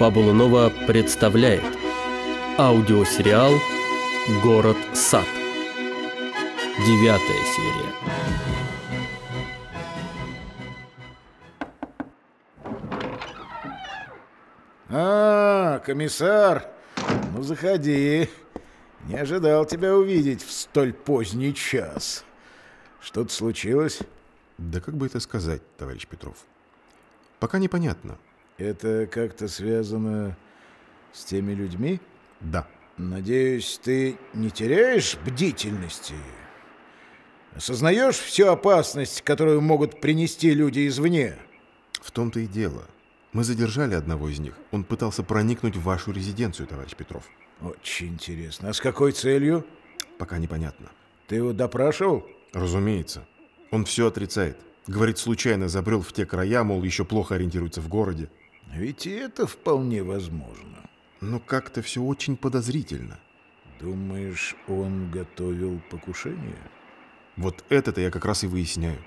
Фабула Нова представляет аудиосериал «Город Сад». Девятая серия. А, комиссар, ну заходи. Не ожидал тебя увидеть в столь поздний час. Что-то случилось? Да как бы это сказать, товарищ Петров? Пока непонятно. Это как-то связано с теми людьми? Да. Надеюсь, ты не теряешь бдительности? Осознаешь всю опасность, которую могут принести люди извне? В том-то и дело. Мы задержали одного из них. Он пытался проникнуть в вашу резиденцию, товарищ Петров. Очень интересно. А с какой целью? Пока непонятно. Ты его допрашивал? Разумеется. Он все отрицает. Говорит, случайно забрел в те края, мол, еще плохо ориентируется в городе. Ведь и это вполне возможно. Но как-то все очень подозрительно. Думаешь, он готовил покушение? Вот это-то я как раз и выясняю.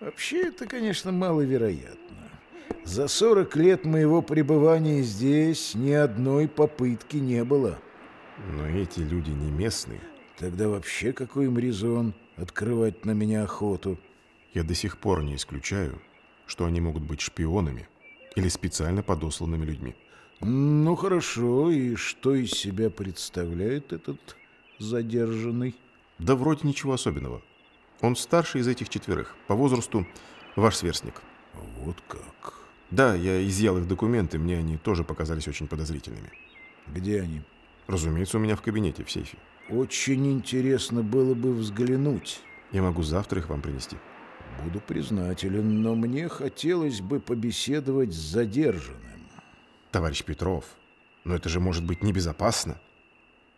Вообще, это, конечно, маловероятно. За 40 лет моего пребывания здесь ни одной попытки не было. Но эти люди не местные. Тогда вообще какой им резон открывать на меня охоту? Я до сих пор не исключаю, что они могут быть шпионами или специально подосланными людьми. Ну хорошо, и что из себя представляет этот задержанный? Да вроде ничего особенного. Он старший из этих четверых, по возрасту ваш сверстник. Вот как. Да, я изъял их документы, мне они тоже показались очень подозрительными. Где они? Разумеется, у меня в кабинете, в сейфе. Очень интересно было бы взглянуть. Я могу завтра их вам принести. Буду признателен, но мне хотелось бы побеседовать с задержанным. Товарищ Петров, но это же может быть небезопасно.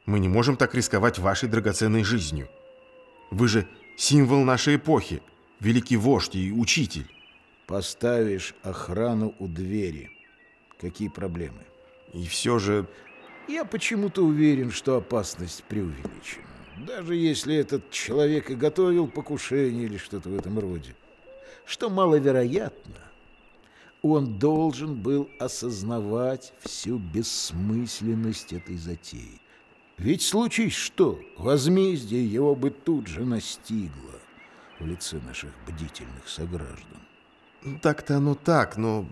Мы не можем так рисковать вашей драгоценной жизнью. Вы же символ нашей эпохи, великий вождь и учитель. Поставишь охрану у двери. Какие проблемы? И все же... Я почему-то уверен, что опасность преувеличена. Даже если этот человек и готовил покушение или что-то в этом роде. Что маловероятно, он должен был осознавать всю бессмысленность этой затеи. Ведь случись что, возмездие его бы тут же настигло в лице наших бдительных сограждан. Так-то оно так, но...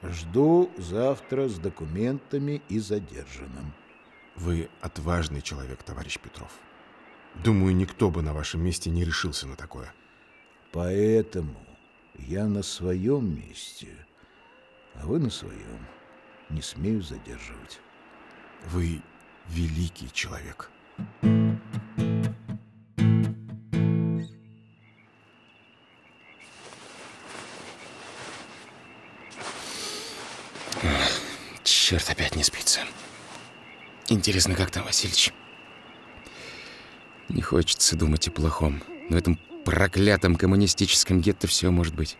Жду завтра с документами и задержанным. Вы отважный человек, товарищ Петров. Думаю, никто бы на вашем месте не решился на такое. Поэтому я на своем месте, а вы на своем. Не смею задерживать. Вы великий человек. Черт, опять не спится. Интересно, как там Васильич? Не хочется думать о плохом. Но в этом проклятом коммунистическом гетто все может быть.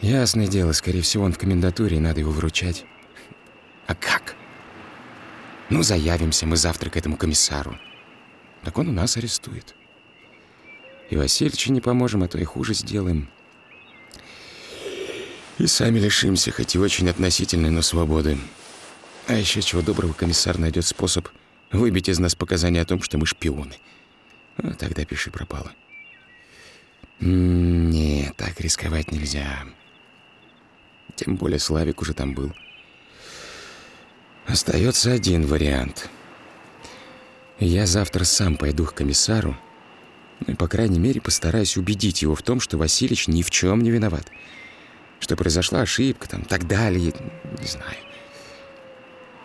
Ясное дело, скорее всего, он в комендатуре, надо его выручать. А как? Ну, заявимся мы завтра к этому комиссару. Так он у нас арестует. И Васильичу не поможем, а то и хуже сделаем. И сами лишимся, хоть и очень относительной, но свободы. А еще чего доброго комиссар найдет способ выбить из нас показания о том, что мы шпионы. А тогда пиши пропало. Не, так рисковать нельзя. Тем более Славик уже там был. Остается один вариант. Я завтра сам пойду к комиссару, ну и, по крайней мере, постараюсь убедить его в том, что Василич ни в чем не виноват что произошла ошибка, там, так далее, не знаю.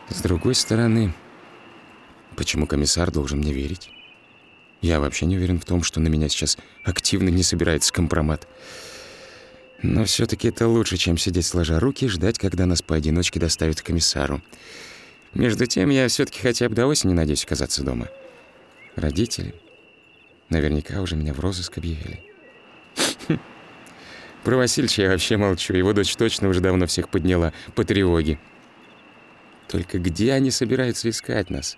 С другой стороны, почему комиссар должен мне верить? Я вообще не уверен в том, что на меня сейчас активно не собирается компромат. Но все-таки это лучше, чем сидеть сложа руки и ждать, когда нас поодиночке доставят к комиссару. Между тем, я все-таки хотя бы до осени надеюсь оказаться дома. Родители наверняка уже меня в розыск объявили. Про Васильича я вообще молчу. Его дочь точно уже давно всех подняла по тревоге. Только где они собираются искать нас?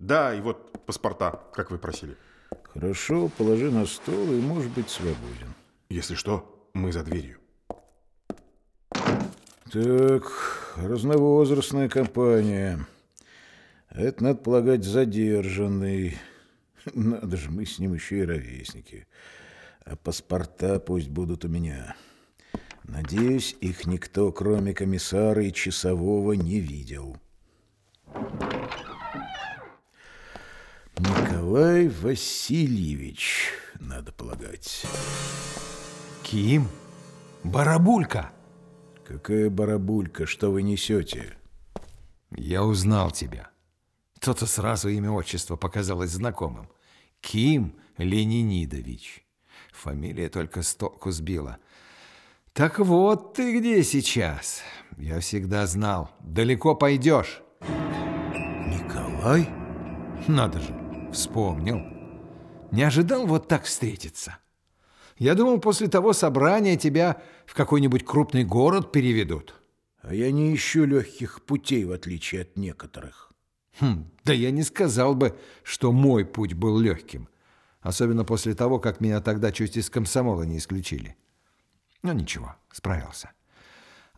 Да, и вот паспорта, как вы просили. Хорошо, положи на стол и может быть свободен. Если что, мы за дверью. Так, разновозрастная компания. Это, надо полагать, задержанный. Надо же, мы с ним еще и ровесники. А паспорта пусть будут у меня. Надеюсь, их никто, кроме комиссара и часового, не видел. Николай Васильевич, надо полагать. Ким? Барабулька! Какая барабулька, что вы несете? Я узнал тебя. То-то сразу имя отчество показалось знакомым. Ким Ленинидович. Фамилия только с толку сбила. Так вот ты где сейчас. Я всегда знал. Далеко пойдешь. Николай? Надо же, вспомнил. Не ожидал вот так встретиться. Я думал, после того собрания тебя в какой-нибудь крупный город переведут. А я не ищу легких путей, в отличие от некоторых. Хм, да я не сказал бы, что мой путь был легким. Особенно после того, как меня тогда чуть из комсомола не исключили. Но ничего, справился.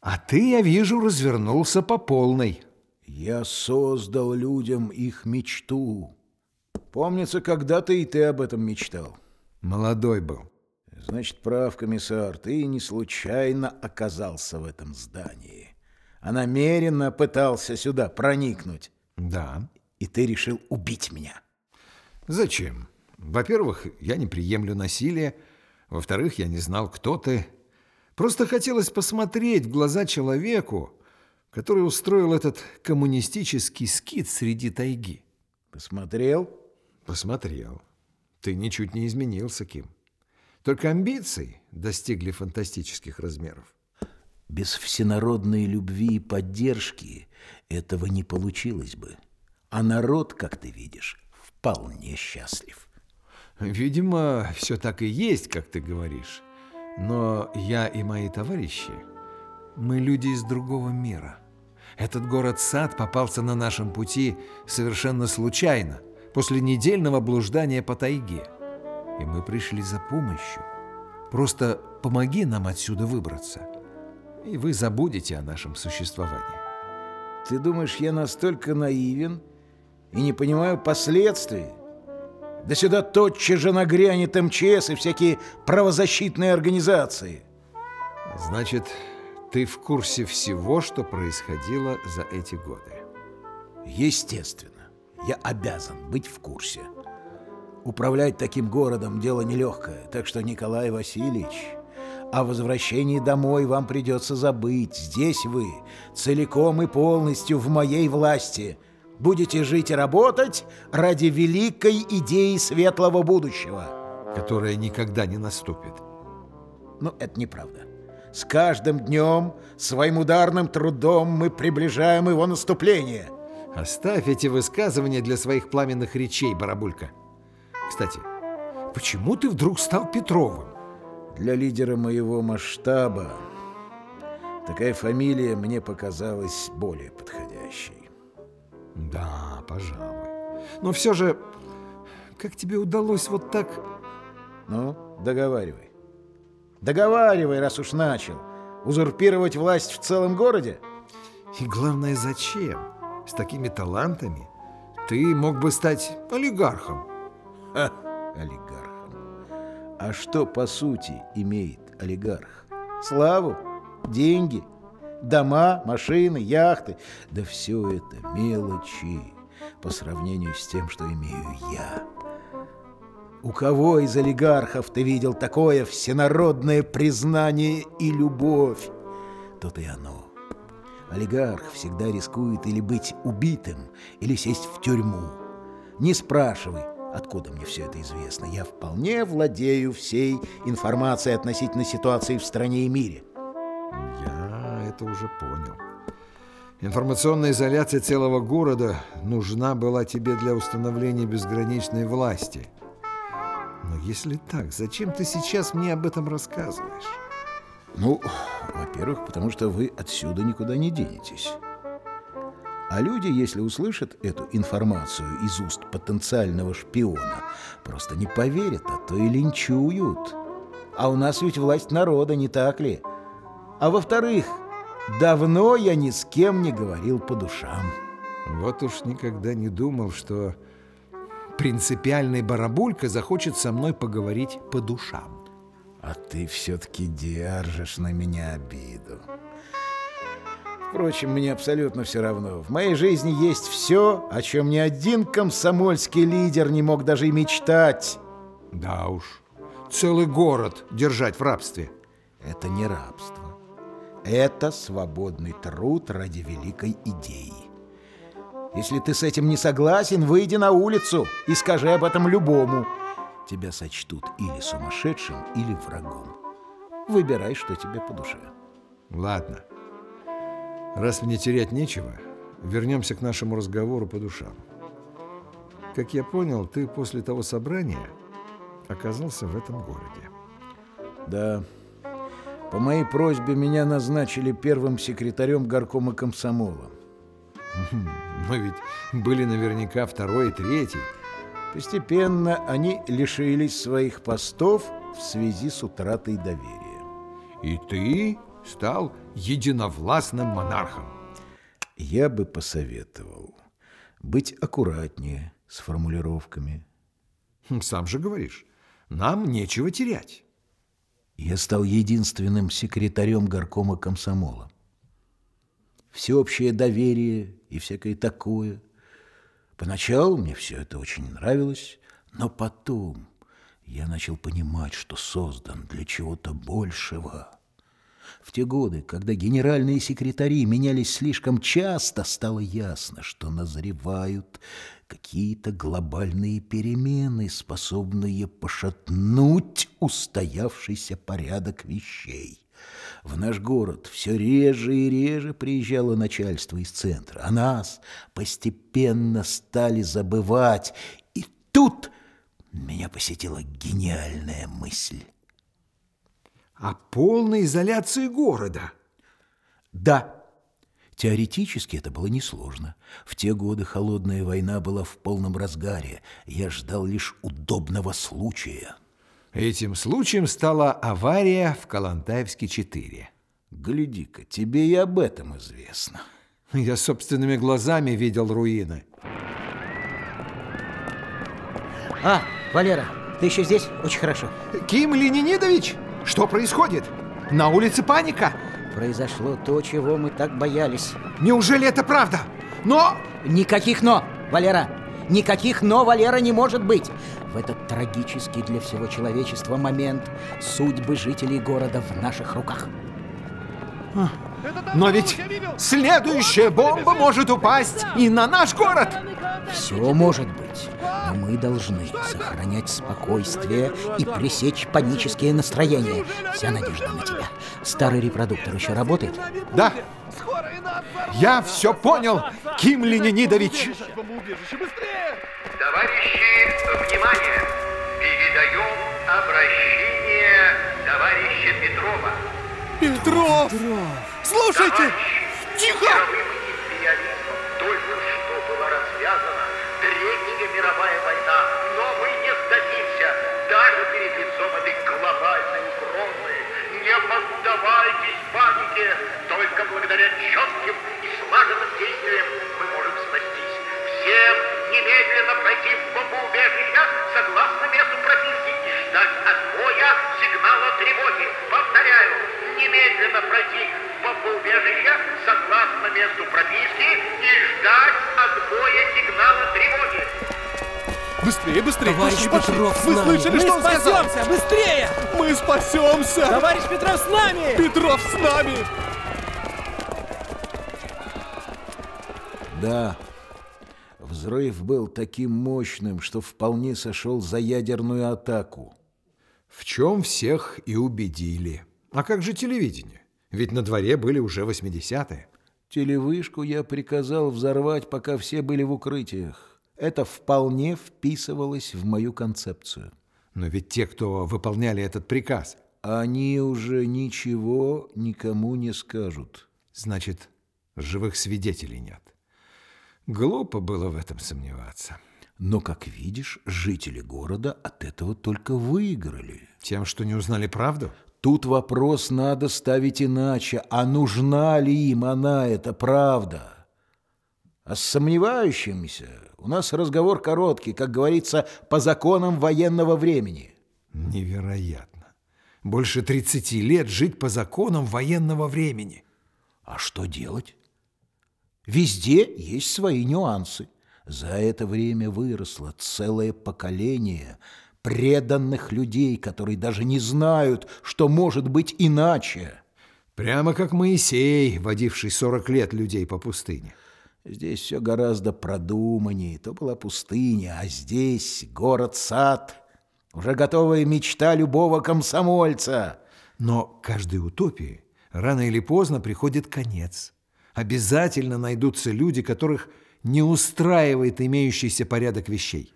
А ты, я вижу, развернулся по полной. Я создал людям их мечту. Помнится, когда-то и ты об этом мечтал. Молодой был. Значит, прав, комиссар, ты не случайно оказался в этом здании, а намеренно пытался сюда проникнуть. Да. И ты решил убить меня. Зачем? Во-первых, я не приемлю насилия. Во-вторых, я не знал, кто ты. Просто хотелось посмотреть в глаза человеку, который устроил этот коммунистический скит среди тайги. Посмотрел? Посмотрел. Ты ничуть не изменился, Ким. Только амбиции достигли фантастических размеров. Без всенародной любви и поддержки этого не получилось бы. А народ, как ты видишь, вполне счастлив. Видимо, все так и есть, как ты говоришь. Но я и мои товарищи, мы люди из другого мира. Этот город-сад попался на нашем пути совершенно случайно, после недельного блуждания по тайге. И мы пришли за помощью. Просто помоги нам отсюда выбраться, и вы забудете о нашем существовании. Ты думаешь, я настолько наивен и не понимаю последствий? Да сюда тотчас же нагрянет МЧС и всякие правозащитные организации. Значит, ты в курсе всего, что происходило за эти годы? Естественно. Я обязан быть в курсе. Управлять таким городом дело нелегкое, так что, Николай Васильевич, о возвращении домой вам придется забыть. Здесь вы целиком и полностью в моей власти. Будете жить и работать ради великой идеи светлого будущего. Которая никогда не наступит. Но это неправда. С каждым днем своим ударным трудом мы приближаем его наступление. Оставь эти высказывания для своих пламенных речей, Барабулька. Кстати, почему ты вдруг стал Петровым? Для лидера моего масштаба такая фамилия мне показалась более подходящей. Да, пожалуй. Но все же, как тебе удалось вот так... Ну, договаривай. Договаривай, раз уж начал. Узурпировать власть в целом городе? И главное, зачем? С такими талантами ты мог бы стать олигархом. Ха, олигархом. А что, по сути, имеет олигарх? Славу? Деньги? Дома, машины, яхты? Да все это мелочи по сравнению с тем, что имею я. У кого из олигархов ты видел такое всенародное признание и любовь? То-то и оно. Олигарх всегда рискует или быть убитым, или сесть в тюрьму. Не спрашивай, откуда мне все это известно. Я вполне владею всей информацией относительно ситуации в стране и мире. Я это уже понял. Информационная изоляция целого города нужна была тебе для установления безграничной власти – но если так, зачем ты сейчас мне об этом рассказываешь? Ну, во-первых, потому что вы отсюда никуда не денетесь. А люди, если услышат эту информацию из уст потенциального шпиона, просто не поверят, а то и линчуют. А у нас ведь власть народа, не так ли? А во-вторых, давно я ни с кем не говорил по душам. Вот уж никогда не думал, что принципиальный барабулька захочет со мной поговорить по душам. А ты все-таки держишь на меня обиду. Впрочем, мне абсолютно все равно. В моей жизни есть все, о чем ни один комсомольский лидер не мог даже и мечтать. Да уж, целый город держать в рабстве. Это не рабство. Это свободный труд ради великой идеи. Если ты с этим не согласен, выйди на улицу и скажи об этом любому. Тебя сочтут или сумасшедшим, или врагом. Выбирай, что тебе по душе. Ладно. Раз мне терять нечего, вернемся к нашему разговору по душам. Как я понял, ты после того собрания оказался в этом городе. Да. По моей просьбе меня назначили первым секретарем горкома комсомола. Мы ведь были наверняка второй и третий. Постепенно они лишились своих постов в связи с утратой доверия. И ты стал единовластным монархом. Я бы посоветовал быть аккуратнее с формулировками. Хм, Сам же говоришь, нам нечего терять. Я стал единственным секретарем горкома комсомола. Всеобщее доверие и всякое такое. Поначалу мне все это очень нравилось, но потом я начал понимать, что создан для чего-то большего. В те годы, когда генеральные секретари менялись слишком часто, стало ясно, что назревают какие-то глобальные перемены, способные пошатнуть устоявшийся порядок вещей. В наш город все реже и реже приезжало начальство из центра, а нас постепенно стали забывать. И тут меня посетила гениальная мысль. О полной изоляции города. Да, теоретически это было несложно. В те годы холодная война была в полном разгаре. Я ждал лишь удобного случая. Этим случаем стала авария в Калантаевске 4. Гляди-ка, тебе и об этом известно. Я собственными глазами видел руины. А, Валера, ты еще здесь? Очень хорошо. Ким Ленинидович, что происходит? На улице паника? Произошло то, чего мы так боялись. Неужели это правда? Но... Никаких «но», Валера! Никаких «но», Валера, не может быть! В этот трагический для всего человечества момент судьбы жителей города в наших руках. Но ведь следующая бомба может упасть и на наш город! Все может быть, но мы должны сохранять спокойствие и пресечь панические настроения. Вся надежда на тебя. Старый репродуктор еще работает? Да, я все понял, Ким Ленинидович. Товарищи, внимание! Передаем обращение товарища Петрова. Петров! Слушайте! Товарищ, империализмом только благодаря четким и слаженным действиям мы можем спастись. Всем немедленно пройти в бомбоубежище согласно месту прописки и ждать отбоя сигнала тревоги. Повторяю, немедленно пройти в бомбоубежище согласно месту прописки и ждать отбоя сигнала тревоги. Быстрее, быстрее! Товарищ пошли, пошли! Петров с Вы нами! слышали, Мы что он сказал? спасемся! Быстрее! Мы спасемся! Товарищ Петров с нами! Петров с нами! Да, взрыв был таким мощным, что вполне сошел за ядерную атаку. В чем всех и убедили. А как же телевидение? Ведь на дворе были уже 80-е. Телевышку я приказал взорвать, пока все были в укрытиях. Это вполне вписывалось в мою концепцию. Но ведь те, кто выполняли этот приказ, Они уже ничего никому не скажут. Значит, живых свидетелей нет. Глупо было в этом сомневаться. Но, как видишь, жители города от этого только выиграли. Тем, что не узнали правду? Тут вопрос надо ставить иначе. А нужна ли им она, эта правда? А с сомневающимися у нас разговор короткий, как говорится, по законам военного времени. Невероятно. Больше 30 лет жить по законам военного времени. А что делать? Везде есть свои нюансы. За это время выросло целое поколение преданных людей, которые даже не знают, что может быть иначе. Прямо как Моисей, водивший 40 лет людей по пустыне. Здесь все гораздо продуманнее. То была пустыня, а здесь город-сад. Уже готовая мечта любого комсомольца. Но каждой утопии рано или поздно приходит конец. Обязательно найдутся люди, которых не устраивает имеющийся порядок вещей.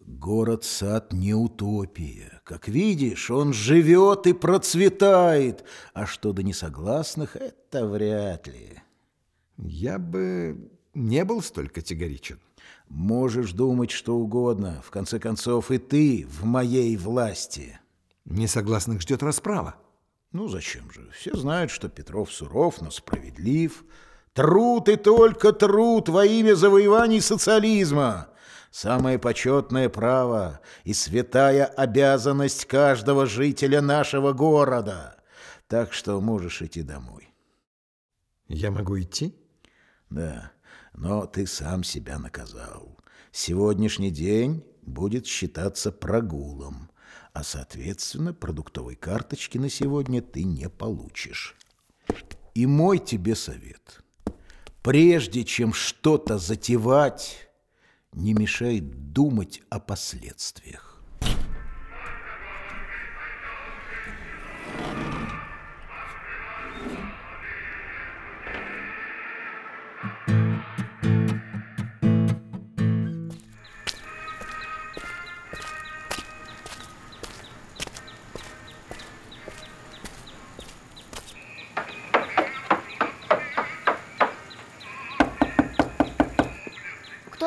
Город-сад не утопия. Как видишь, он живет и процветает. А что до несогласных, это вряд ли. Я бы не был столь категоричен. Можешь думать что угодно. В конце концов, и ты в моей власти. Несогласных ждет расправа. Ну, зачем же? Все знают, что Петров суров, но справедлив. Труд и только труд во имя завоеваний социализма. Самое почетное право и святая обязанность каждого жителя нашего города. Так что можешь идти домой. Я могу идти? Да, но ты сам себя наказал. Сегодняшний день будет считаться прогулом, а, соответственно, продуктовой карточки на сегодня ты не получишь. И мой тебе совет. Прежде чем что-то затевать, не мешает думать о последствиях.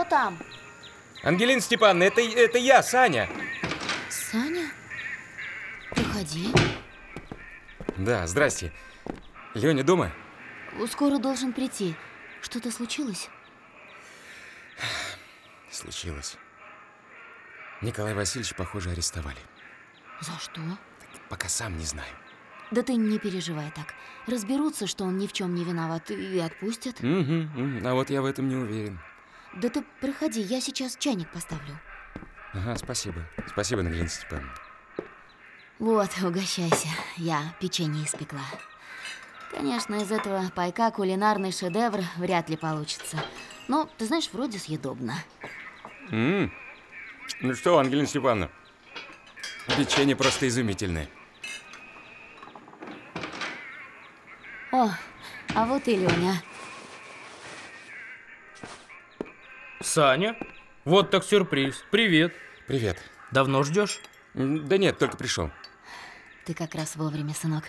Там? Ангелина Степановна, это, это я, Саня. Саня? Проходи. Да, здрасте. Леня дома? Скоро должен прийти. Что-то случилось? Случилось. Николай Васильевич, похоже, арестовали. За что? Пока сам не знаю. Да ты не переживай так. Разберутся, что он ни в чем не виноват, и отпустят. Угу, угу. А вот я в этом не уверен. Да ты проходи, я сейчас чайник поставлю. Ага, спасибо. Спасибо, Ангелина Степановна. Вот, угощайся. Я печенье испекла. Конечно, из этого пайка кулинарный шедевр вряд ли получится. Но, ты знаешь, вроде съедобно. М. Ну что, Ангелина Степановна, печенье просто изумительное. О, а вот и Леня. Саня? Вот так сюрприз. Привет. Привет. Давно ждешь? Да нет, только пришел. Ты как раз вовремя, сынок.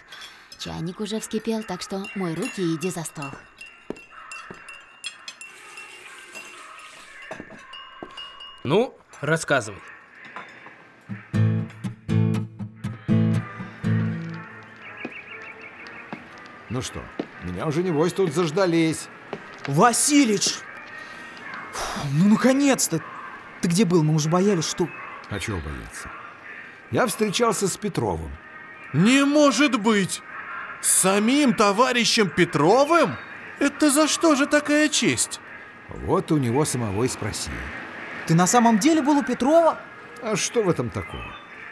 Чайник уже вскипел, так что мой руки и иди за стол. Ну, рассказывай. Ну что, меня уже небось тут заждались. Василич! Фу, Ну, наконец-то! Ты где был? Мы уже боялись, что... А чего бояться? Я встречался с Петровым. Не может быть! С самим товарищем Петровым? Это за что же такая честь? Вот у него самого и спросил. Ты на самом деле был у Петрова? А что в этом такого?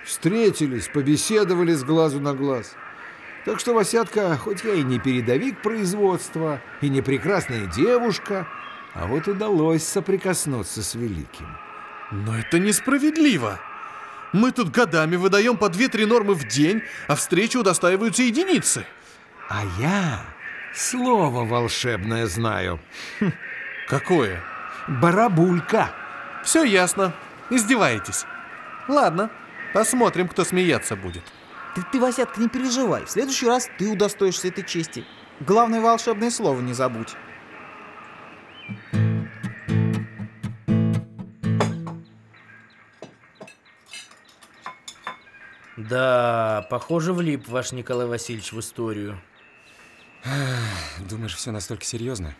Встретились, побеседовали с глазу на глаз. Так что, Васятка, хоть я и не передовик производства, и не прекрасная девушка, а вот удалось соприкоснуться с великим. Но это несправедливо. Мы тут годами выдаем по 2-3 нормы в день, а встречи удостаиваются единицы. А я слово волшебное знаю. Какое? Барабулька. Все ясно. Издеваетесь. Ладно, посмотрим, кто смеяться будет. Ты, ты, Васятка, не переживай. В следующий раз ты удостоишься этой чести. Главное волшебное слово не забудь. Да, похоже, влип ваш Николай Васильевич в историю. Думаешь, все настолько серьезно?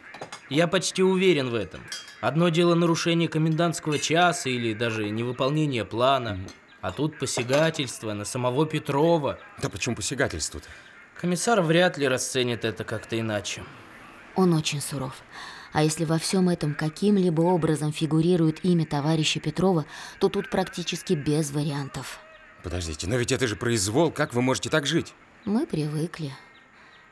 Я почти уверен в этом. Одно дело нарушение комендантского часа или даже невыполнение плана, а тут посягательство на самого Петрова. Да почему посягательство-то? Комиссар вряд ли расценит это как-то иначе. Он очень суров. А если во всем этом каким-либо образом фигурирует имя товарища Петрова, то тут практически без вариантов. Подождите, но ведь это же произвол, как вы можете так жить? Мы привыкли.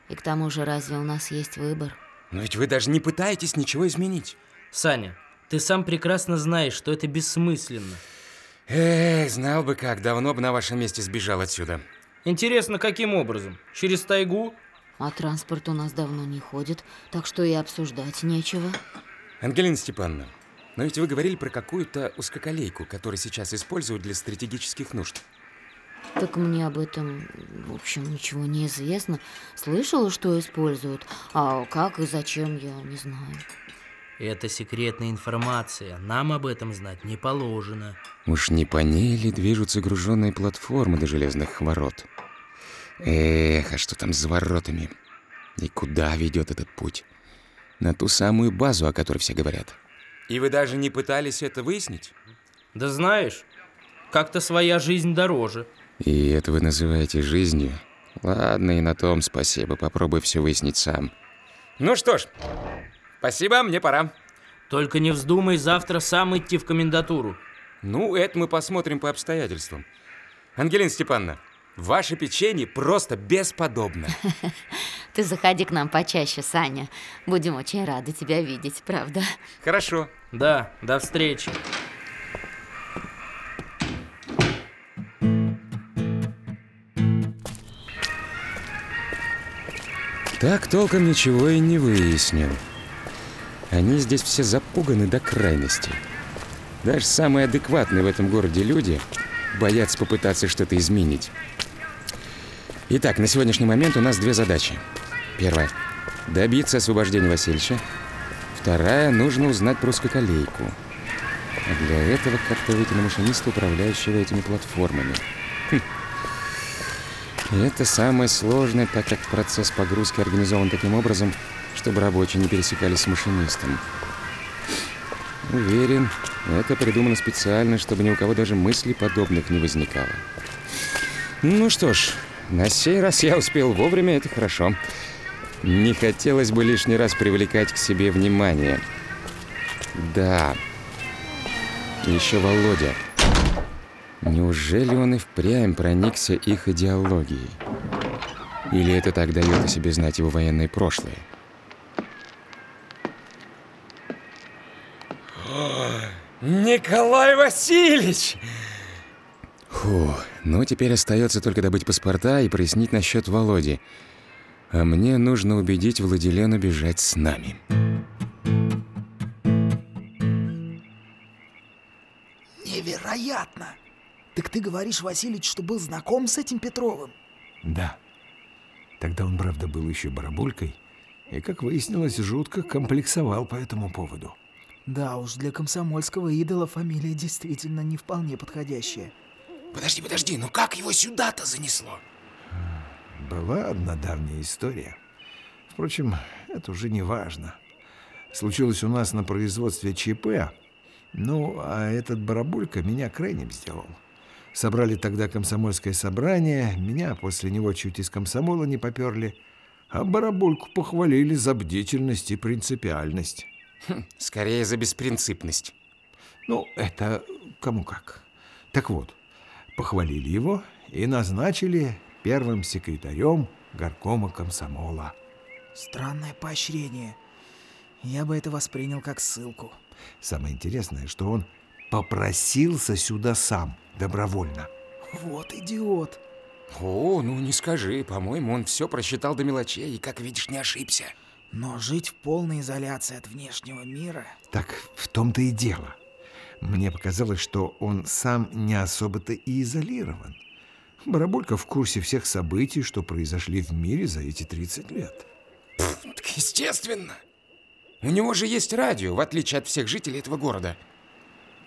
И к тому же, разве у нас есть выбор? Но ведь вы даже не пытаетесь ничего изменить. Саня, ты сам прекрасно знаешь, что это бессмысленно. Эх, знал бы как, давно бы на вашем месте сбежал отсюда. Интересно, каким образом? Через тайгу? А транспорт у нас давно не ходит, так что и обсуждать нечего. Ангелина Степановна, но ведь вы говорили про какую-то узкоколейку, которую сейчас используют для стратегических нужд. Так мне об этом, в общем, ничего не известно. Слышала, что используют, а как и зачем, я не знаю. Это секретная информация. Нам об этом знать не положено. Уж не по ней ли движутся груженные платформы до железных ворот? Эх, а что там за воротами? И куда ведет этот путь? На ту самую базу, о которой все говорят. И вы даже не пытались это выяснить? Да знаешь, как-то своя жизнь дороже. И это вы называете жизнью? Ладно, и на том спасибо. Попробуй все выяснить сам. Ну что ж, спасибо, мне пора. Только не вздумай завтра сам идти в комендатуру. Ну, это мы посмотрим по обстоятельствам. Ангелина Степановна, ваше печенье просто бесподобно. Ты заходи к нам почаще, Саня. Будем очень рады тебя видеть, правда? Хорошо. Да, до встречи. Так толком ничего и не выяснил. Они здесь все запуганы до крайности. Даже самые адекватные в этом городе люди боятся попытаться что-то изменить. Итак, на сегодняшний момент у нас две задачи. Первая – добиться освобождения Васильевича. Вторая – нужно узнать про узкоколейку. А для этого как-то выйти на машиниста, управляющего этими платформами. Хм. И это самое сложное, так как процесс погрузки организован таким образом, чтобы рабочие не пересекались с машинистом. Уверен, это придумано специально, чтобы ни у кого даже мыслей подобных не возникало. Ну что ж, на сей раз я успел вовремя, это хорошо. Не хотелось бы лишний раз привлекать к себе внимание. Да. Еще Володя. Неужели он и впрямь проникся их идеологией? Или это так дает о себе знать его военное прошлое? Николай Васильевич! Фу, ну теперь остается только добыть паспорта и прояснить насчет Володи. А мне нужно убедить Владилену бежать с нами. Невероятно! Так ты говоришь, Васильевич, что был знаком с этим Петровым? Да. Тогда он, правда, был еще барабулькой, и, как выяснилось, жутко комплексовал по этому поводу. Да уж, для комсомольского идола фамилия действительно не вполне подходящая. Подожди, подожди, ну как его сюда-то занесло? Была одна давняя история. Впрочем, это уже не важно. Случилось у нас на производстве ЧП. Ну, а этот барабулька меня крайним сделал. Собрали тогда комсомольское собрание, меня после него чуть из комсомола не поперли, а барабульку похвалили за бдительность и принципиальность. Хм, скорее за беспринципность. Ну, это кому как. Так вот, похвалили его и назначили первым секретарем горкома комсомола. Странное поощрение. Я бы это воспринял как ссылку. Самое интересное, что он попросился сюда сам, добровольно. Вот идиот. О, ну не скажи. По-моему, он все просчитал до мелочей и, как видишь, не ошибся. Но жить в полной изоляции от внешнего мира... Так в том-то и дело. Мне показалось, что он сам не особо-то и изолирован. Барабулька в курсе всех событий, что произошли в мире за эти 30 лет. Так естественно. У него же есть радио, в отличие от всех жителей этого города.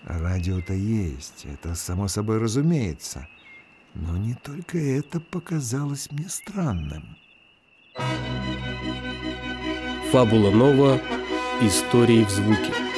Радио-то есть, это само собой разумеется. Но не только это показалось мне странным. Фабула Нова. Истории в звуке.